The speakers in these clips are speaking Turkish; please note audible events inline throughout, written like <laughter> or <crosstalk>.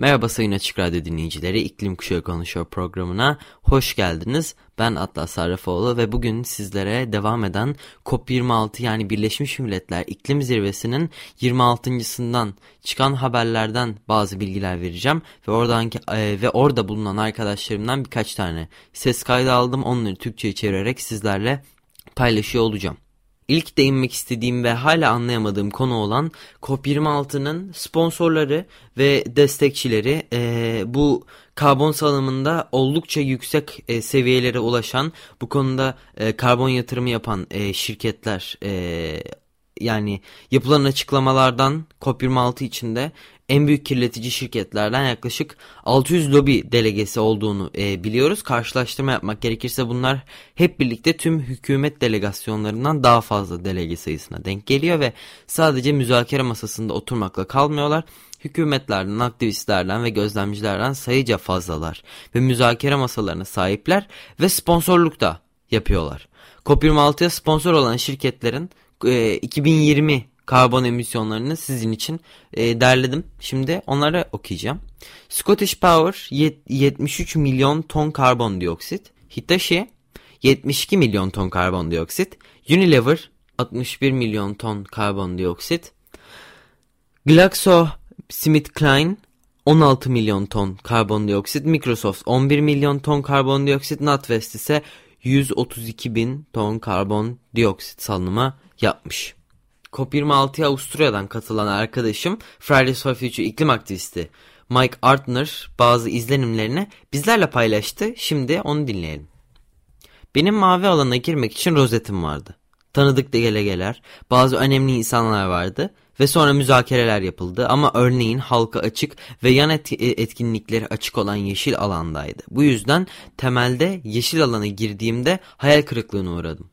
Merhaba Sayın Açık Radyo dinleyicileri, İklim Kuşağı Konuşuyor programına hoş geldiniz. Ben Atlas Sarrafoğlu ve bugün sizlere devam eden COP26 yani Birleşmiş Milletler İklim Zirvesi'nin 26.sından çıkan haberlerden bazı bilgiler vereceğim. Ve oradan e, ve orada bulunan arkadaşlarımdan birkaç tane ses kaydı aldım. Onları Türkçe'ye çevirerek sizlerle paylaşıyor olacağım. İlk değinmek istediğim ve hala anlayamadığım konu olan COP26'nın sponsorları ve destekçileri e, bu karbon salımında oldukça yüksek e, seviyelere ulaşan bu konuda e, karbon yatırımı yapan e, şirketler e, yani yapılan açıklamalardan COP26 içinde en büyük kirletici şirketlerden yaklaşık 600 lobi delegesi olduğunu e, biliyoruz. Karşılaştırma yapmak gerekirse bunlar hep birlikte tüm hükümet delegasyonlarından daha fazla delege sayısına denk geliyor ve sadece müzakere masasında oturmakla kalmıyorlar. Hükümetlerden, aktivistlerden ve gözlemcilerden sayıca fazlalar ve müzakere masalarına sahipler ve sponsorluk da yapıyorlar. COP26'ya sponsor olan şirketlerin e, 2020 karbon emisyonlarını sizin için e, derledim. Şimdi onları okuyacağım. Scottish Power 73 milyon ton karbondioksit. Hitachi 72 milyon ton karbondioksit. Unilever 61 milyon ton karbondioksit. GlaxoSmithKline 16 milyon ton karbondioksit. Microsoft 11 milyon ton karbondioksit. NatWest ise 132 bin ton karbondioksit salınımı yapmış. COP26'ya Avusturya'dan katılan arkadaşım Fridays for Future iklim aktivisti Mike Artner bazı izlenimlerini bizlerle paylaştı. Şimdi onu dinleyelim. Benim mavi alana girmek için rozetim vardı. Tanıdık delegeler, bazı önemli insanlar vardı ve sonra müzakereler yapıldı ama örneğin halka açık ve yan et etkinlikleri açık olan yeşil alandaydı. Bu yüzden temelde yeşil alana girdiğimde hayal kırıklığına uğradım.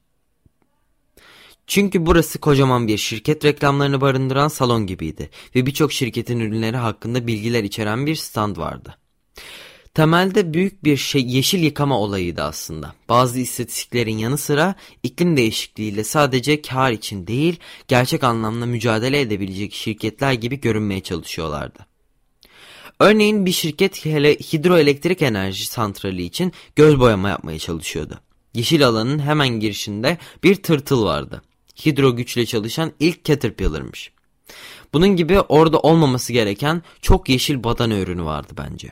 Çünkü burası kocaman bir şirket reklamlarını barındıran salon gibiydi ve birçok şirketin ürünleri hakkında bilgiler içeren bir stand vardı. Temelde büyük bir şey yeşil yıkama olayıydı aslında. Bazı istatistiklerin yanı sıra iklim değişikliğiyle sadece kar için değil, gerçek anlamda mücadele edebilecek şirketler gibi görünmeye çalışıyorlardı. Örneğin bir şirket hidroelektrik enerji santrali için göz boyama yapmaya çalışıyordu. Yeşil alanın hemen girişinde bir tırtıl vardı hidro güçle çalışan ilk Caterpillar'mış. Bunun gibi orada olmaması gereken çok yeşil badana ürünü vardı bence.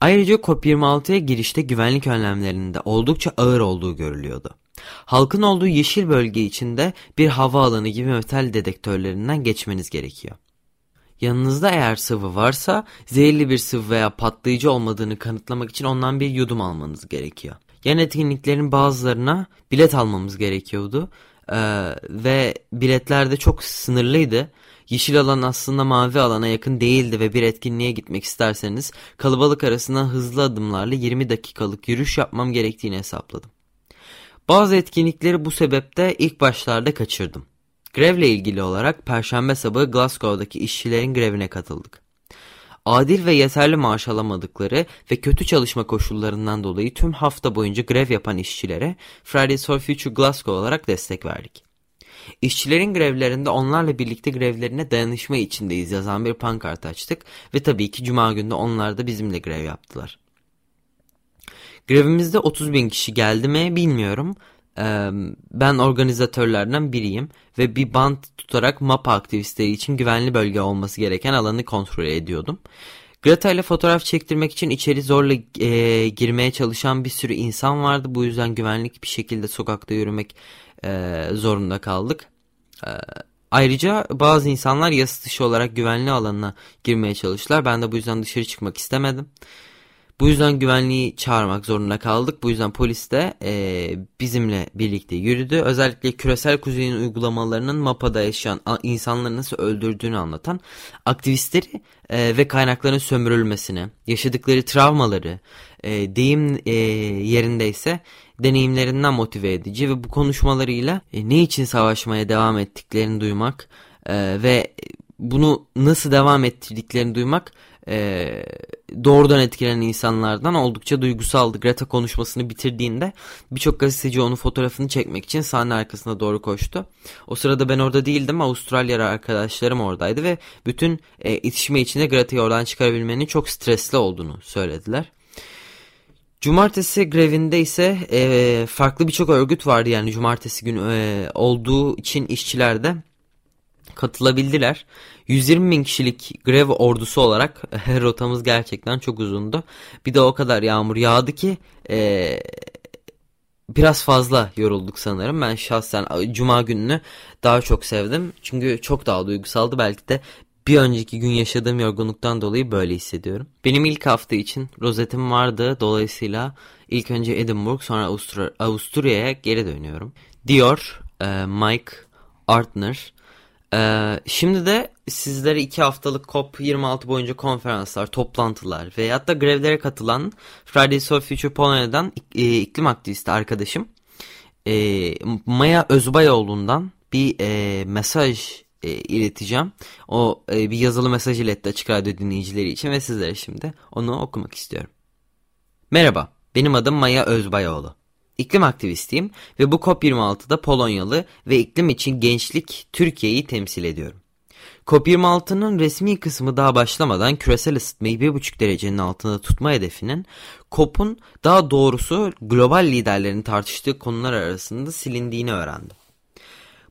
Ayrıca COP26'ya girişte güvenlik önlemlerinde oldukça ağır olduğu görülüyordu. Halkın olduğu yeşil bölge içinde bir hava alanı gibi metal dedektörlerinden geçmeniz gerekiyor. Yanınızda eğer sıvı varsa zehirli bir sıvı veya patlayıcı olmadığını kanıtlamak için ondan bir yudum almanız gerekiyor. Yan etkinliklerin bazılarına bilet almamız gerekiyordu ee, ve biletler de çok sınırlıydı. Yeşil alan aslında mavi alana yakın değildi ve bir etkinliğe gitmek isterseniz kalabalık arasında hızlı adımlarla 20 dakikalık yürüyüş yapmam gerektiğini hesapladım. Bazı etkinlikleri bu sebepte ilk başlarda kaçırdım. Grevle ilgili olarak Perşembe sabahı Glasgow'daki işçilerin grevine katıldık adil ve yeterli maaş alamadıkları ve kötü çalışma koşullarından dolayı tüm hafta boyunca grev yapan işçilere Fridays for Future Glasgow olarak destek verdik. İşçilerin grevlerinde onlarla birlikte grevlerine dayanışma içindeyiz yazan bir pankart açtık ve tabii ki cuma günde onlar da bizimle grev yaptılar. Grevimizde 30 bin kişi geldi mi bilmiyorum ben organizatörlerden biriyim ve bir bant tutarak MAPA aktivistleri için güvenli bölge olması gereken alanı kontrol ediyordum. Greta ile fotoğraf çektirmek için içeri zorla e, girmeye çalışan bir sürü insan vardı. Bu yüzden güvenlik bir şekilde sokakta yürümek e, zorunda kaldık. E, ayrıca bazı insanlar yasa dışı olarak güvenli alanına girmeye çalıştılar. Ben de bu yüzden dışarı çıkmak istemedim. Bu yüzden güvenliği çağırmak zorunda kaldık. Bu yüzden polis de e, bizimle birlikte yürüdü. Özellikle küresel kuzeyin uygulamalarının MAPA'da yaşayan insanları nasıl öldürdüğünü anlatan aktivistleri e, ve kaynakların sömürülmesini, yaşadıkları travmaları, e, deyim e, yerindeyse deneyimlerinden motive edici ve bu konuşmalarıyla e, ne için savaşmaya devam ettiklerini duymak e, ve bunu nasıl devam ettirdiklerini duymak e, doğrudan etkilenen insanlardan oldukça duygusaldı. Greta konuşmasını bitirdiğinde birçok gazeteci onun fotoğrafını çekmek için sahne arkasına doğru koştu. O sırada ben orada değildim. Avustralyalı arkadaşlarım oradaydı ve bütün e, itişme içinde Greta'yı oradan çıkarabilmenin çok stresli olduğunu söylediler. Cumartesi grevinde ise e, farklı birçok örgüt vardı yani cumartesi günü e, olduğu için işçiler de katılabildiler. 120 bin kişilik grev ordusu olarak <laughs> rotamız gerçekten çok uzundu. Bir de o kadar yağmur yağdı ki e, biraz fazla yorulduk sanırım. Ben şahsen cuma gününü daha çok sevdim. Çünkü çok daha duygusaldı. Belki de bir önceki gün yaşadığım yorgunluktan dolayı böyle hissediyorum. Benim ilk hafta için rozetim vardı. Dolayısıyla ilk önce Edinburgh sonra Avustur Avusturya'ya geri dönüyorum. Diyor e, Mike Artner. E, şimdi de sizlere iki haftalık COP26 boyunca konferanslar, toplantılar ve hatta grevlere katılan Fridays for Future Polonya'dan e, iklim aktivisti arkadaşım e, Maya Özbayoğlu'ndan bir e, mesaj e, ileteceğim. O e, bir yazılı mesaj iletti Açık Radyo dinleyicileri için ve sizlere şimdi onu okumak istiyorum. Merhaba, benim adım Maya Özbayoğlu. İklim aktivistiyim ve bu COP26'da Polonyalı ve iklim için gençlik Türkiye'yi temsil ediyorum. COP26'nın resmi kısmı daha başlamadan küresel ısıtmayı 1,5 derecenin altında tutma hedefinin COP'un daha doğrusu global liderlerin tartıştığı konular arasında silindiğini öğrendim.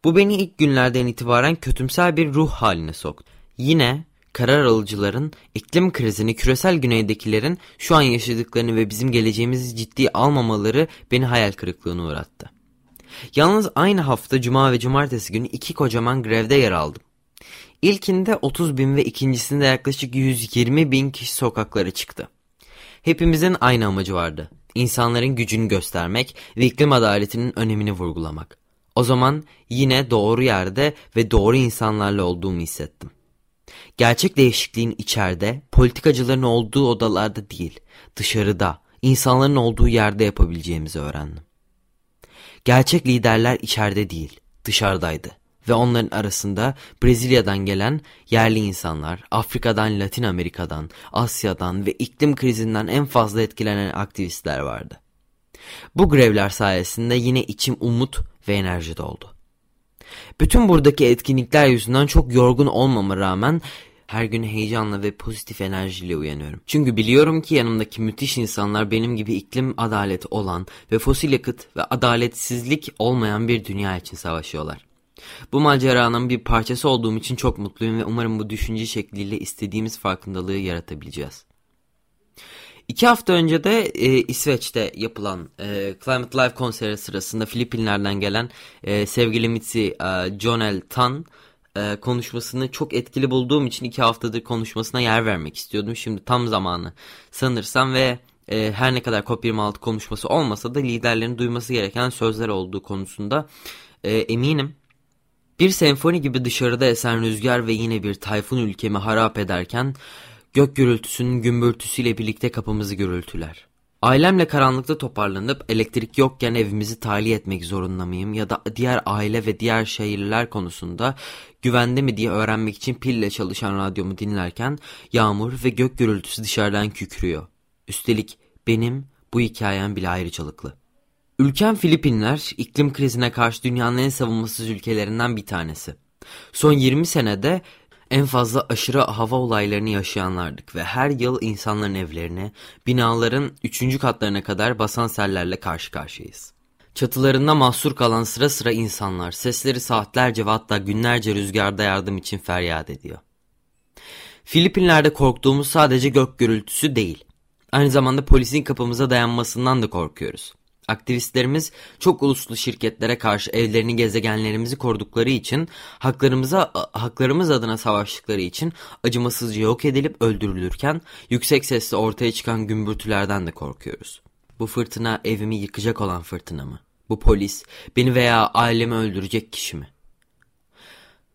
Bu beni ilk günlerden itibaren kötümser bir ruh haline soktu. Yine karar alıcıların iklim krizini küresel güneydekilerin şu an yaşadıklarını ve bizim geleceğimizi ciddiye almamaları beni hayal kırıklığına uğrattı. Yalnız aynı hafta cuma ve cumartesi günü iki kocaman grevde yer aldım. İlkinde 30 bin ve ikincisinde yaklaşık 120 bin kişi sokaklara çıktı. Hepimizin aynı amacı vardı. İnsanların gücünü göstermek ve iklim adaletinin önemini vurgulamak. O zaman yine doğru yerde ve doğru insanlarla olduğumu hissettim. Gerçek değişikliğin içeride, politikacıların olduğu odalarda değil, dışarıda, insanların olduğu yerde yapabileceğimizi öğrendim. Gerçek liderler içeride değil, dışarıdaydı ve onların arasında Brezilya'dan gelen yerli insanlar, Afrika'dan, Latin Amerika'dan, Asya'dan ve iklim krizinden en fazla etkilenen aktivistler vardı. Bu grevler sayesinde yine içim umut ve enerji doldu. Bütün buradaki etkinlikler yüzünden çok yorgun olmama rağmen her gün heyecanla ve pozitif enerjiyle uyanıyorum. Çünkü biliyorum ki yanımdaki müthiş insanlar benim gibi iklim adaleti olan ve fosil yakıt ve adaletsizlik olmayan bir dünya için savaşıyorlar. Bu maceranın bir parçası olduğum için çok mutluyum ve umarım bu düşünce şekliyle istediğimiz farkındalığı yaratabileceğiz. İki hafta önce de e, İsveç'te yapılan e, Climate Live konseri sırasında Filipinler'den gelen e, sevgili Mitzi e, Jonel Tan e, konuşmasını çok etkili bulduğum için iki haftadır konuşmasına yer vermek istiyordum. Şimdi tam zamanı sanırsam ve e, her ne kadar COP26 konuşması olmasa da liderlerin duyması gereken sözler olduğu konusunda e, eminim. Bir senfoni gibi dışarıda esen rüzgar ve yine bir tayfun ülkemi harap ederken Gök gürültüsünün gümbürtüsüyle birlikte kapımızı gürültüler. Ailemle karanlıkta toparlanıp elektrik yokken evimizi tahliye etmek zorunda mıyım ya da diğer aile ve diğer şehirler konusunda güvende mi diye öğrenmek için pille çalışan radyomu dinlerken yağmur ve gök gürültüsü dışarıdan kükrüyor. Üstelik benim bu hikayem bile ayrıcalıklı. Ülkem Filipinler iklim krizine karşı dünyanın en savunmasız ülkelerinden bir tanesi. Son 20 senede en fazla aşırı hava olaylarını yaşayanlardık ve her yıl insanların evlerine, binaların üçüncü katlarına kadar basan sellerle karşı karşıyayız. Çatılarında mahsur kalan sıra sıra insanlar sesleri saatlerce ve hatta günlerce rüzgarda yardım için feryat ediyor. Filipinler'de korktuğumuz sadece gök gürültüsü değil. Aynı zamanda polisin kapımıza dayanmasından da korkuyoruz. Aktivistlerimiz çok uluslu şirketlere karşı evlerini gezegenlerimizi korudukları için haklarımıza haklarımız adına savaştıkları için acımasızca yok edilip öldürülürken yüksek sesle ortaya çıkan gümbürtülerden de korkuyoruz. Bu fırtına evimi yıkacak olan fırtına mı? Bu polis beni veya ailemi öldürecek kişi mi?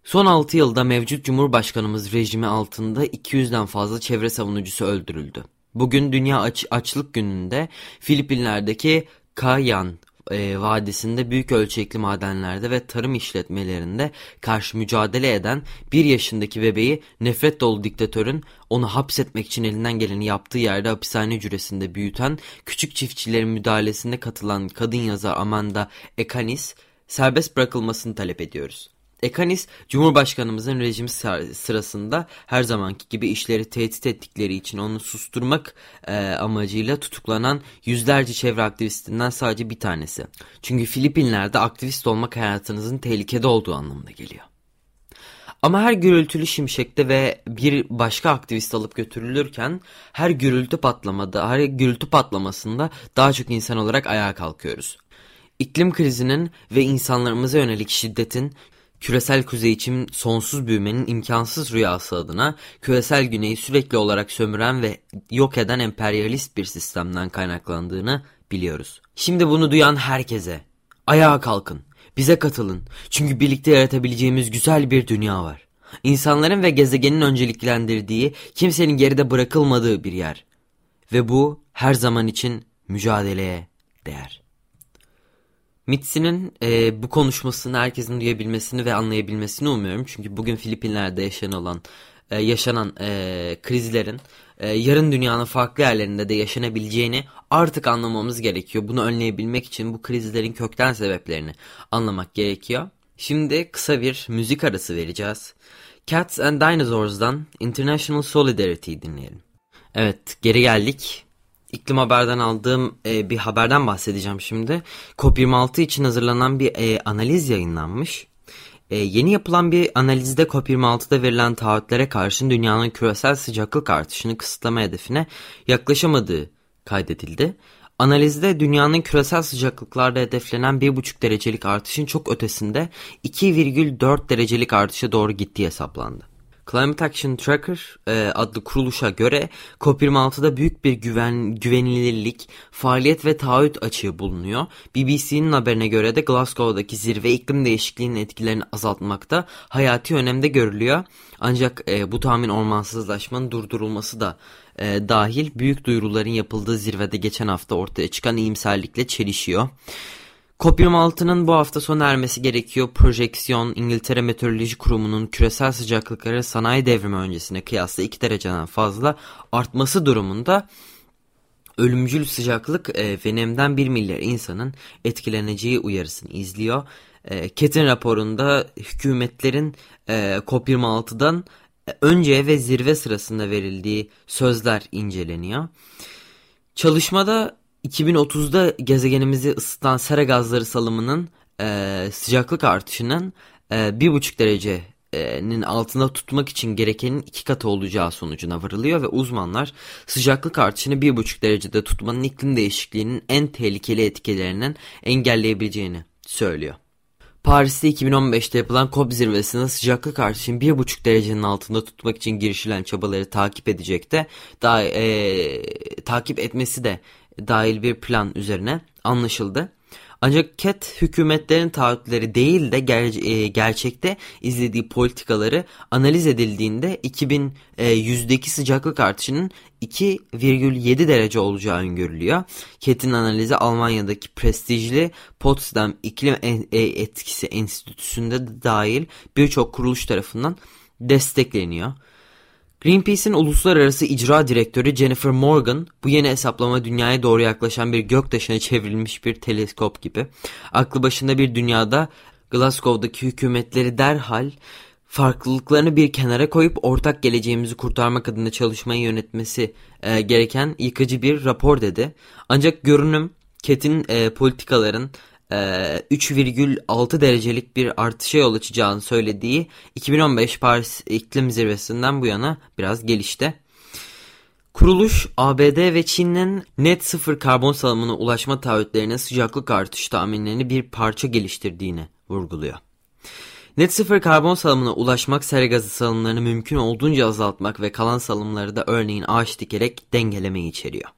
Son 6 yılda mevcut Cumhurbaşkanımız rejimi altında 200'den fazla çevre savunucusu öldürüldü. Bugün Dünya Aç Açlık Günü'nde Filipinler'deki Kayan e, Vadisi'nde büyük ölçekli madenlerde ve tarım işletmelerinde karşı mücadele eden bir yaşındaki bebeği nefret dolu diktatörün onu hapsetmek için elinden geleni yaptığı yerde hapishane cüresinde büyüten küçük çiftçilerin müdahalesinde katılan kadın yazar Amanda Ekanis serbest bırakılmasını talep ediyoruz. Ekanis, Cumhurbaşkanımızın rejim sırasında her zamanki gibi işleri tehdit ettikleri için onu susturmak e, amacıyla tutuklanan yüzlerce çevre aktivistinden sadece bir tanesi. Çünkü Filipinler'de aktivist olmak hayatınızın tehlikede olduğu anlamına geliyor. Ama her gürültülü şimşekte ve bir başka aktivist alıp götürülürken her gürültü patlamada, her gürültü patlamasında daha çok insan olarak ayağa kalkıyoruz. İklim krizinin ve insanlarımıza yönelik şiddetin küresel kuzey için sonsuz büyümenin imkansız rüyası adına küresel güneyi sürekli olarak sömüren ve yok eden emperyalist bir sistemden kaynaklandığını biliyoruz. Şimdi bunu duyan herkese ayağa kalkın, bize katılın çünkü birlikte yaratabileceğimiz güzel bir dünya var. İnsanların ve gezegenin önceliklendirdiği, kimsenin geride bırakılmadığı bir yer. Ve bu her zaman için mücadeleye değer. Mitsi'nin e, bu konuşmasını herkesin duyabilmesini ve anlayabilmesini umuyorum. Çünkü bugün Filipinler'de yaşanan e, yaşanan e, krizlerin e, yarın dünyanın farklı yerlerinde de yaşanabileceğini artık anlamamız gerekiyor. Bunu önleyebilmek için bu krizlerin kökten sebeplerini anlamak gerekiyor. Şimdi kısa bir müzik arası vereceğiz. Cats and Dinosaurs'dan International Solidarity dinleyelim. Evet geri geldik. İklim Haber'den aldığım e, bir haberden bahsedeceğim şimdi. COP26 için hazırlanan bir e, analiz yayınlanmış. E, yeni yapılan bir analizde COP26'da verilen taahhütlere karşın dünyanın küresel sıcaklık artışını kısıtlama hedefine yaklaşamadığı kaydedildi. Analizde dünyanın küresel sıcaklıklarda hedeflenen 1,5 derecelik artışın çok ötesinde 2,4 derecelik artışa doğru gittiği hesaplandı. Climate Action Tracker e, adlı kuruluşa göre COP26'da büyük bir güven, güvenilirlik, faaliyet ve taahhüt açığı bulunuyor. BBC'nin haberine göre de Glasgow'daki zirve iklim değişikliğinin etkilerini azaltmakta hayati önemde görülüyor. Ancak e, bu tahmin ormansızlaşmanın durdurulması da e, dahil büyük duyuruların yapıldığı zirvede geçen hafta ortaya çıkan iyimserlikle çelişiyor. COP26'nın bu hafta sona ermesi gerekiyor. Projeksiyon İngiltere Meteoroloji Kurumu'nun küresel sıcaklıkları sanayi devrimi öncesine kıyasla 2 dereceden fazla artması durumunda ölümcül sıcaklık e, ve nemden 1 milyar insanın etkileneceği uyarısını izliyor. E, Ketin raporunda hükümetlerin e, COP26'dan önce ve zirve sırasında verildiği sözler inceleniyor. Çalışmada 2030'da gezegenimizi ısıtan sera gazları salımının e, sıcaklık artışının e, 1,5 derecenin altında tutmak için gerekenin iki katı olacağı sonucuna varılıyor ve uzmanlar sıcaklık artışını 1,5 derecede tutmanın iklim değişikliğinin en tehlikeli etkilerinin engelleyebileceğini söylüyor. Paris'te 2015'te yapılan COP zirvesinde sıcaklık artışını 1,5 derecenin altında tutmak için girişilen çabaları takip edecek de daha, e, takip etmesi de dahil bir plan üzerine anlaşıldı. Ancak KET hükümetlerin taahhütleri değil de ger e, gerçekte izlediği politikaları analiz edildiğinde 2100'deki sıcaklık artışının 2,7 derece olacağı öngörülüyor. KET'in analizi Almanya'daki prestijli Potsdam İklim e, Etkisi Enstitüsü'nde de dahil birçok kuruluş tarafından destekleniyor. Greenpeace'in uluslararası icra direktörü Jennifer Morgan bu yeni hesaplama dünyaya doğru yaklaşan bir göktaşına çevrilmiş bir teleskop gibi. Aklı başında bir dünyada Glasgow'daki hükümetleri derhal farklılıklarını bir kenara koyup ortak geleceğimizi kurtarmak adına çalışmayı yönetmesi e, gereken yıkıcı bir rapor dedi. Ancak görünüm Ket'in e, politikaların 3,6 ee, derecelik bir artışa yol açacağını söylediği 2015 Paris İklim Zirvesi'nden bu yana biraz gelişti. Kuruluş ABD ve Çin'in net sıfır karbon salımına ulaşma taahhütlerine sıcaklık artış tahminlerini bir parça geliştirdiğini vurguluyor. Net sıfır karbon salımına ulaşmak sera gazı salımlarını mümkün olduğunca azaltmak ve kalan salımları da örneğin ağaç dikerek dengelemeyi içeriyor.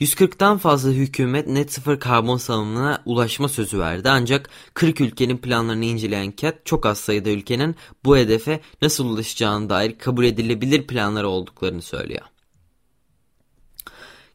140'tan fazla hükümet net sıfır karbon salımına ulaşma sözü verdi ancak 40 ülkenin planlarını inceleyen CAT çok az sayıda ülkenin bu hedefe nasıl ulaşacağına dair kabul edilebilir planları olduklarını söylüyor.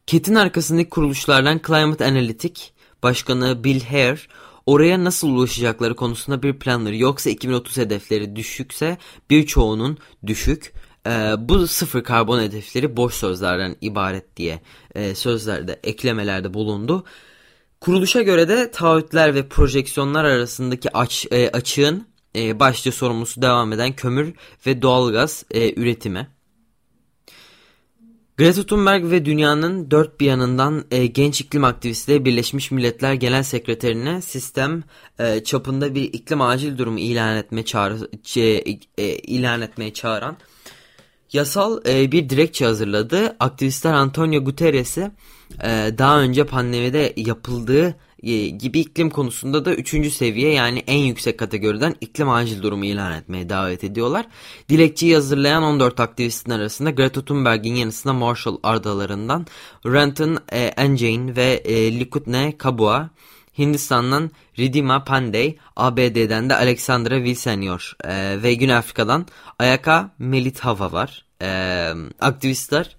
CAT'in arkasındaki kuruluşlardan Climate Analytic Başkanı Bill Hare oraya nasıl ulaşacakları konusunda bir planları yoksa 2030 hedefleri düşükse birçoğunun düşük e, bu sıfır karbon hedefleri boş sözlerden ibaret diye e, sözlerde eklemelerde bulundu. Kuruluşa göre de taahhütler ve projeksiyonlar arasındaki aç, e, açığın e, başlıca sorumlusu devam eden kömür ve doğalgaz e, üretimi. Greta Thunberg ve dünyanın dört bir yanından e, genç iklim aktivisti Birleşmiş Milletler Genel Sekreterine sistem e, çapında bir iklim acil durumu ilan etme çağrı, e, e, ilan etmeye çağıran yasal e, bir dilekçe hazırladı. Aktivistler Antonio Guterres'i e, daha önce pandemide yapıldığı e, gibi iklim konusunda da 3. seviye yani en yüksek kategoriden iklim acil durumu ilan etmeye davet ediyorlar. Dilekçeyi hazırlayan 14 aktivistin arasında Greta Thunberg'in yanısında Marshall adalarından Renton e, Enjane ve e, Likutne Kabua, Hindistan'dan Ridima Pandey, ABD'den de Alexandra Vilsenior e, ve Güney Afrika'dan Ayaka Melithava var. E, aktivistler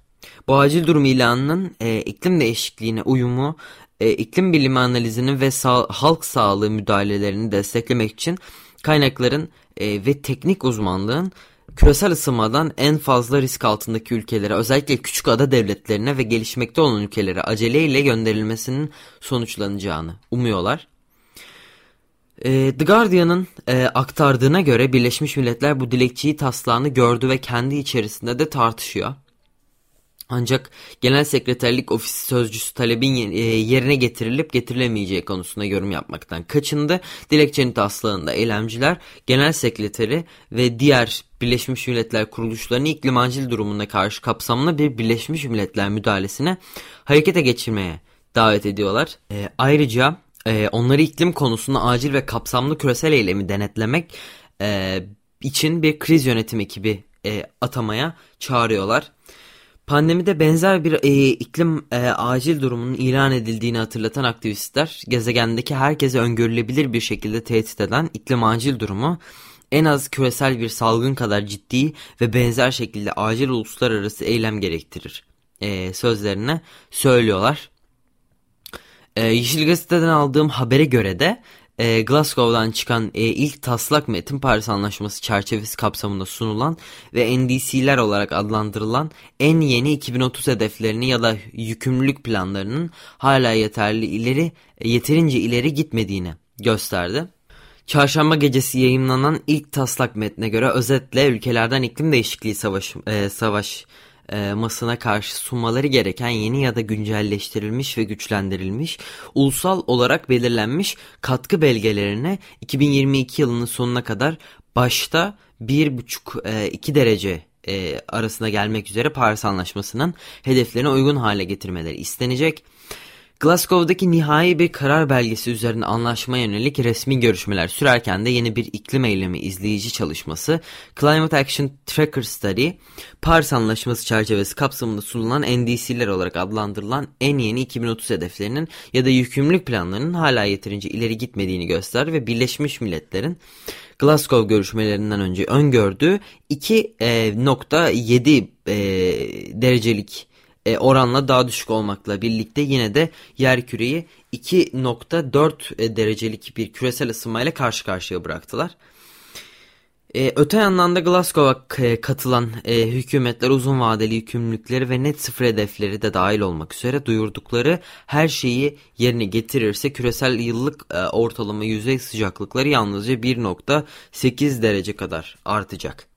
bu acil durum ilanının e, iklim değişikliğine uyumu e, iklim bilimi analizini ve sağ, halk sağlığı müdahalelerini desteklemek için kaynakların e, ve teknik uzmanlığın küresel ısınmadan en fazla risk altındaki ülkelere özellikle küçük ada devletlerine ve gelişmekte olan ülkelere aceleyle gönderilmesinin sonuçlanacağını umuyorlar. E, The Guardian'ın e, aktardığına göre Birleşmiş Milletler bu dilekçeyi taslağını gördü ve kendi içerisinde de tartışıyor. Ancak Genel Sekreterlik Ofisi Sözcüsü talebin e, yerine getirilip getirilemeyeceği konusunda yorum yapmaktan kaçındı. Dilekçenin taslağında eylemciler Genel Sekreteri ve diğer Birleşmiş Milletler kuruluşlarını iklim acil durumuna karşı kapsamlı bir Birleşmiş Milletler müdahalesine harekete geçirmeye davet ediyorlar. E, ayrıca e, onları iklim konusunda acil ve kapsamlı küresel eylemi denetlemek e, için bir kriz yönetim ekibi e, atamaya çağırıyorlar. Pandemide benzer bir e, iklim e, acil durumunun ilan edildiğini hatırlatan aktivistler, gezegendeki herkese öngörülebilir bir şekilde tehdit eden iklim acil durumu, en az küresel bir salgın kadar ciddi ve benzer şekilde acil uluslararası eylem gerektirir e, sözlerine söylüyorlar. E, Yeşil Gazete'den aldığım habere göre de e, Glasgow'dan çıkan e, ilk taslak metin Paris Anlaşması çerçevesi kapsamında sunulan ve NDC'ler olarak adlandırılan en yeni 2030 hedeflerini ya da yükümlülük planlarının hala yeterli ileri yeterince ileri gitmediğini gösterdi. Çarşamba gecesi yayınlanan ilk taslak metne göre özetle ülkelerden iklim değişikliği savaş, e, savaş e, masına karşı sunmaları gereken yeni ya da güncelleştirilmiş ve güçlendirilmiş, ulusal olarak belirlenmiş katkı belgelerine 2022 yılının sonuna kadar başta 1,5-2 e, derece e, arasında gelmek üzere Paris Anlaşması'nın hedeflerine uygun hale getirmeleri istenecek. Glasgow'daki nihai bir karar belgesi üzerine anlaşmaya yönelik resmi görüşmeler sürerken de yeni bir iklim eylemi izleyici çalışması Climate Action Tracker Study, Paris Anlaşması çerçevesi kapsamında sunulan NDC'ler olarak adlandırılan en yeni 2030 hedeflerinin ya da yükümlülük planlarının hala yeterince ileri gitmediğini göster ve Birleşmiş Milletler'in Glasgow görüşmelerinden önce öngördüğü 2.7 e, e, derecelik e, oranla daha düşük olmakla birlikte yine de yer küreyi 2.4 e, derecelik bir küresel ısınmayla karşı karşıya bıraktılar. E, öte yandan da Glasgow'a e, katılan e, hükümetler uzun vadeli yükümlülükleri ve net sıfır hedefleri de dahil olmak üzere duyurdukları her şeyi yerine getirirse küresel yıllık e, ortalama yüzey sıcaklıkları yalnızca 1.8 derece kadar artacak.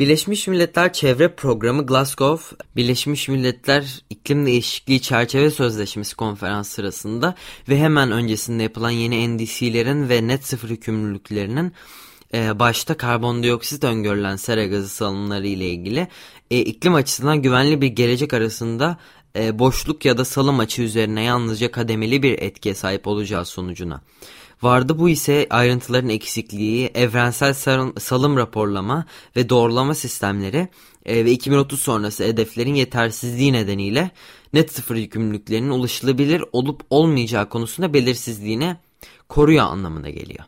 Birleşmiş Milletler Çevre Programı Glasgow, Birleşmiş Milletler İklim Değişikliği Çerçeve Sözleşmesi konferans sırasında ve hemen öncesinde yapılan yeni NDC'lerin ve net sıfır yükümlülüklerinin e, başta karbondioksit öngörülen sera gazı salımları ile ilgili e, iklim açısından güvenli bir gelecek arasında e, boşluk ya da salım açı üzerine yalnızca kademeli bir etkiye sahip olacağı sonucuna Vardı bu ise ayrıntıların eksikliği, evrensel salım raporlama ve doğrulama sistemleri e, ve 2030 sonrası hedeflerin yetersizliği nedeniyle net sıfır yükümlülüklerinin ulaşılabilir olup olmayacağı konusunda belirsizliğine koruyor anlamına geliyor.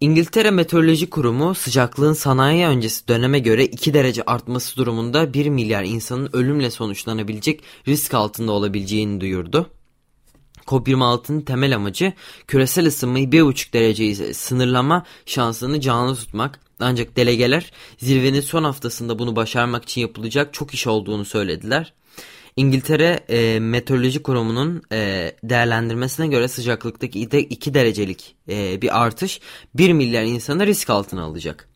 İngiltere Meteoroloji Kurumu sıcaklığın sanayi öncesi döneme göre 2 derece artması durumunda 1 milyar insanın ölümle sonuçlanabilecek risk altında olabileceğini duyurdu. COP26'nın temel amacı küresel ısınmayı 1,5 dereceyi sınırlama şansını canlı tutmak. Ancak delegeler zirvenin son haftasında bunu başarmak için yapılacak çok iş olduğunu söylediler. İngiltere e, Meteoroloji Kurumu'nun e, değerlendirmesine göre sıcaklıktaki 2 derecelik e, bir artış 1 milyar insanı risk altına alacak.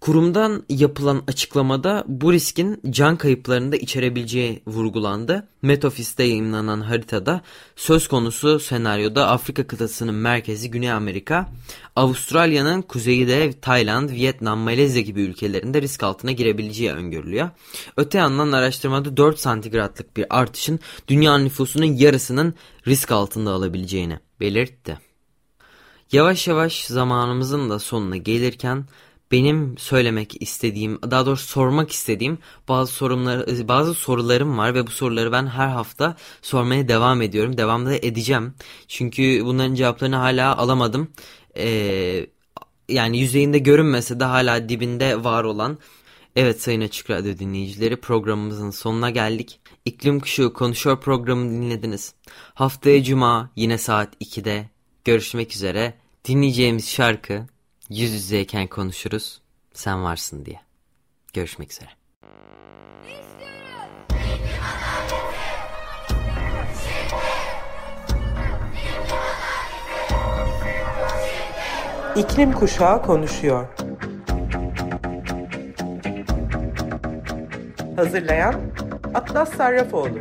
Kurumdan yapılan açıklamada bu riskin can kayıplarını da içerebileceği vurgulandı. Metofis'te yayınlanan haritada söz konusu senaryoda Afrika kıtasının merkezi Güney Amerika, Avustralya'nın kuzeyi de Tayland, Vietnam, Malezya gibi ülkelerinde risk altına girebileceği öngörülüyor. Öte yandan araştırmada 4 santigratlık bir artışın dünya nüfusunun yarısının risk altında alabileceğini belirtti. Yavaş yavaş zamanımızın da sonuna gelirken benim söylemek istediğim, daha doğrusu sormak istediğim bazı sorunlar, bazı sorularım var ve bu soruları ben her hafta sormaya devam ediyorum. Devam da edeceğim. Çünkü bunların cevaplarını hala alamadım. Ee, yani yüzeyinde görünmese de hala dibinde var olan Evet Sayın Açık Radyo dinleyicileri programımızın sonuna geldik. İklim Kuşu Konuşuyor programını dinlediniz. Haftaya Cuma yine saat 2'de görüşmek üzere. Dinleyeceğimiz şarkı Yüz yüzeyken konuşuruz. Sen varsın diye. Görüşmek üzere. İklim Kuşağı konuşuyor. Hazırlayan Atlas Sarrafoğlu.